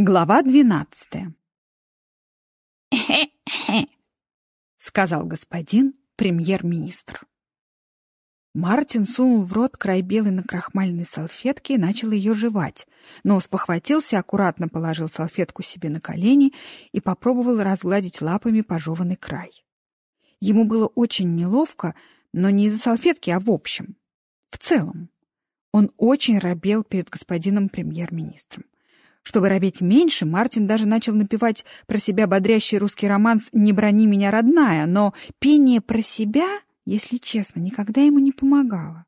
Глава двенадцатая. сказал господин премьер-министр. Мартин сунул в рот край белой накрахмальной салфетки и начал ее жевать, но спохватился, аккуратно положил салфетку себе на колени и попробовал разгладить лапами пожеванный край. Ему было очень неловко, но не из-за салфетки, а в общем, в целом. Он очень робел перед господином премьер-министром. Чтобы робеть меньше, Мартин даже начал напевать про себя бодрящий русский романс «Не брони меня, родная», но пение про себя, если честно, никогда ему не помогало.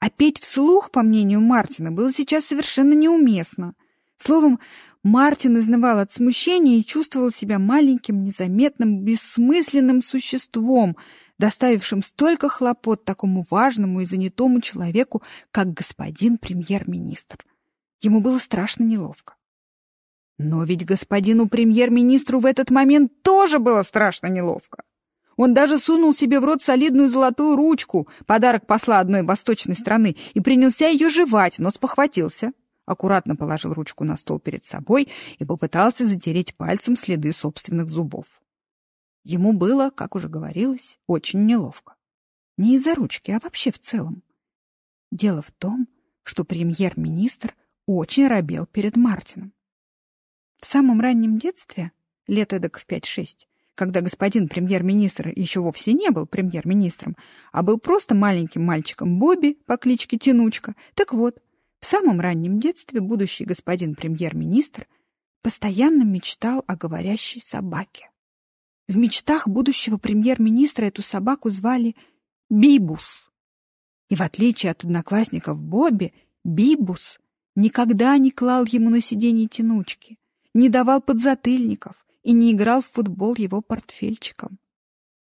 А петь вслух, по мнению Мартина, было сейчас совершенно неуместно. Словом, Мартин изнывал от смущения и чувствовал себя маленьким, незаметным, бессмысленным существом, доставившим столько хлопот такому важному и занятому человеку, как господин премьер-министр. Ему было страшно неловко. Но ведь господину премьер-министру в этот момент тоже было страшно неловко. Он даже сунул себе в рот солидную золотую ручку, подарок посла одной восточной страны, и принялся ее жевать, но спохватился. Аккуратно положил ручку на стол перед собой и попытался затереть пальцем следы собственных зубов. Ему было, как уже говорилось, очень неловко. Не из-за ручки, а вообще в целом. Дело в том, что премьер-министр очень робел перед Мартином. В самом раннем детстве, лет эдак в пять-шесть, когда господин премьер-министр еще вовсе не был премьер-министром, а был просто маленьким мальчиком Бобби по кличке Тянучка, так вот, в самом раннем детстве будущий господин премьер-министр постоянно мечтал о говорящей собаке. В мечтах будущего премьер-министра эту собаку звали Бибус. И в отличие от одноклассников Бобби, Бибус никогда не клал ему на сиденье тянучки, не давал подзатыльников и не играл в футбол его портфельчиком.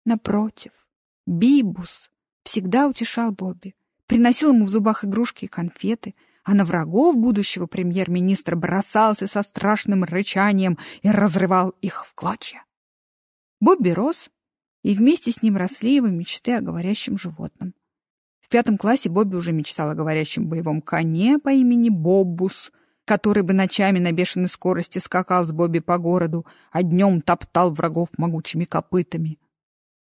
Напротив, Бибус всегда утешал Бобби, приносил ему в зубах игрушки и конфеты, а на врагов будущего премьер-министра бросался со страшным рычанием и разрывал их в клочья. Бобби рос, и вместе с ним росли его мечты о говорящем животном. В пятом классе Бобби уже мечтал о говорящем боевом коне по имени Боббус — который бы ночами на бешеной скорости скакал с Бобби по городу, а днем топтал врагов могучими копытами.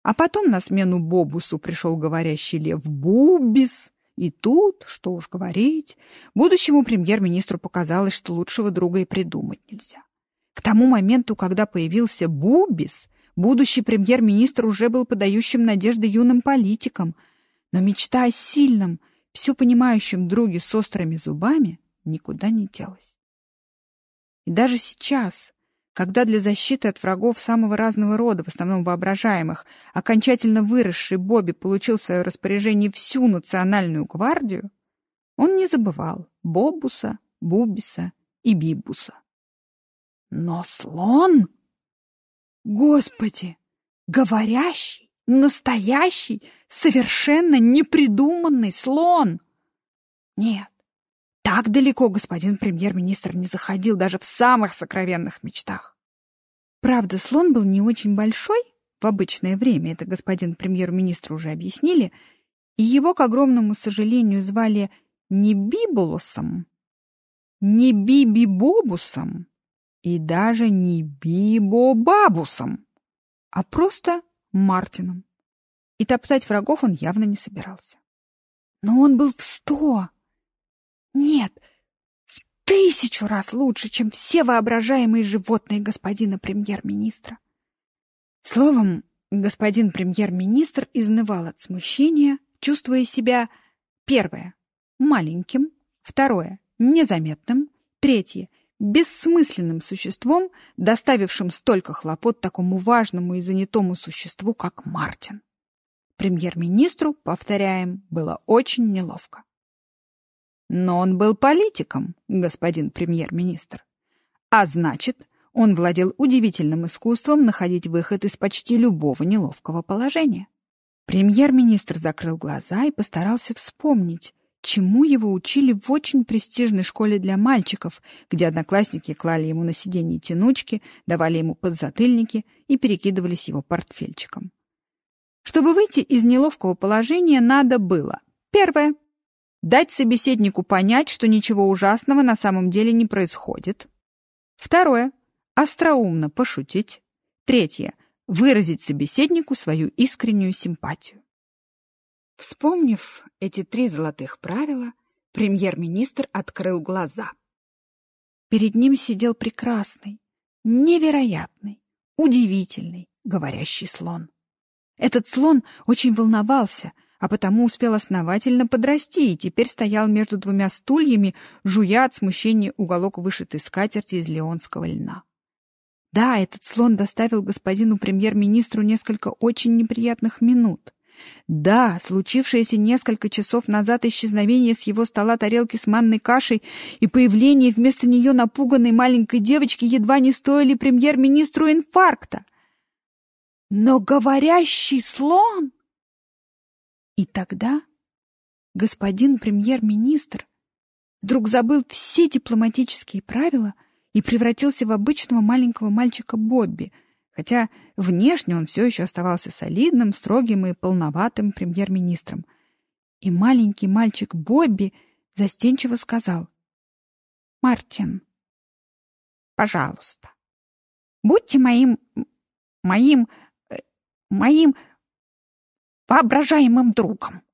А потом на смену Бобусу пришел говорящий лев Бубис, и тут, что уж говорить, будущему премьер-министру показалось, что лучшего друга и придумать нельзя. К тому моменту, когда появился Бубис, будущий премьер-министр уже был подающим надежды юным политикам, но мечта о сильном, все понимающем друге с острыми зубами никуда не делась. И даже сейчас, когда для защиты от врагов самого разного рода, в основном воображаемых, окончательно выросший Бобби получил в свое распоряжение всю национальную гвардию, он не забывал Бобуса, Бубиса и Бибуса. Но слон... Господи! Говорящий, настоящий, совершенно непридуманный слон! Нет, так далеко господин премьер-министр не заходил даже в самых сокровенных мечтах. Правда, слон был не очень большой в обычное время, это господин премьер-министр уже объяснили, и его, к огромному сожалению, звали не Бибулосом, не Бибибобусом и даже не Бибобабусом, а просто Мартином. И топтать врагов он явно не собирался. Но он был в сто, нет, в тысячу раз лучше, чем все воображаемые животные господина премьер-министра. Словом, господин премьер-министр изнывал от смущения, чувствуя себя, первое, маленьким, второе, незаметным, третье, бессмысленным существом, доставившим столько хлопот такому важному и занятому существу, как Мартин. Премьер-министру, повторяем, было очень неловко. Но он был политиком, господин премьер-министр. А значит, он владел удивительным искусством находить выход из почти любого неловкого положения. Премьер-министр закрыл глаза и постарался вспомнить, чему его учили в очень престижной школе для мальчиков, где одноклассники клали ему на сиденье тянучки, давали ему подзатыльники и перекидывались его портфельчиком. Чтобы выйти из неловкого положения, надо было первое дать собеседнику понять, что ничего ужасного на самом деле не происходит. Второе — остроумно пошутить. Третье — выразить собеседнику свою искреннюю симпатию. Вспомнив эти три золотых правила, премьер-министр открыл глаза. Перед ним сидел прекрасный, невероятный, удивительный, говорящий слон. Этот слон очень волновался, а потому успел основательно подрасти и теперь стоял между двумя стульями, жуя от смущения уголок вышитой скатерти из леонского льна. Да, этот слон доставил господину премьер-министру несколько очень неприятных минут. Да, случившееся несколько часов назад исчезновение с его стола тарелки с манной кашей и появление вместо нее напуганной маленькой девочки едва не стоили премьер-министру инфаркта. Но говорящий слон! И тогда господин премьер-министр вдруг забыл все дипломатические правила и превратился в обычного маленького мальчика Бобби — хотя внешне он все еще оставался солидным, строгим и полноватым премьер-министром. И маленький мальчик Бобби застенчиво сказал, «Мартин, пожалуйста, будьте моим, моим, э, моим воображаемым другом».